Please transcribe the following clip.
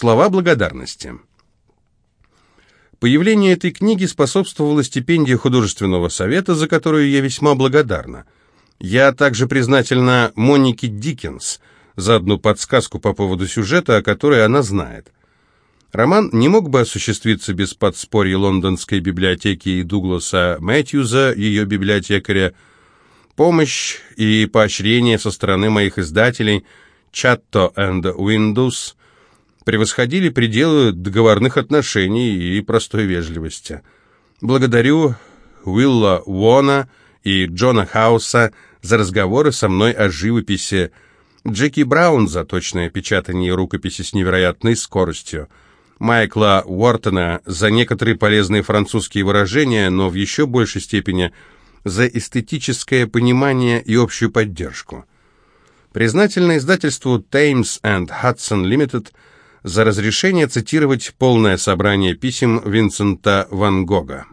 Слова благодарности. Появлению этой книги способствовала стипендия художественного совета, за которую я весьма благодарна. Я также признательна Монике Диккенс за одну подсказку по поводу сюжета, о которой она знает. Роман не мог бы осуществиться без подспорья лондонской библиотеки и Дугласа Мэтьюза, ее библиотекаря. Помощь и поощрение со стороны моих издателей Chatto and Windows превосходили пределы договорных отношений и простой вежливости. Благодарю Уилла Уона и Джона Хауса за разговоры со мной о живописи, Джеки Браун за точное печатание рукописи с невероятной скоростью, Майкла Уортона за некоторые полезные французские выражения, но в еще большей степени за эстетическое понимание и общую поддержку. Признательно издательству Thames and Hudson Limited за разрешение цитировать полное собрание писем Винсента Ван Гога.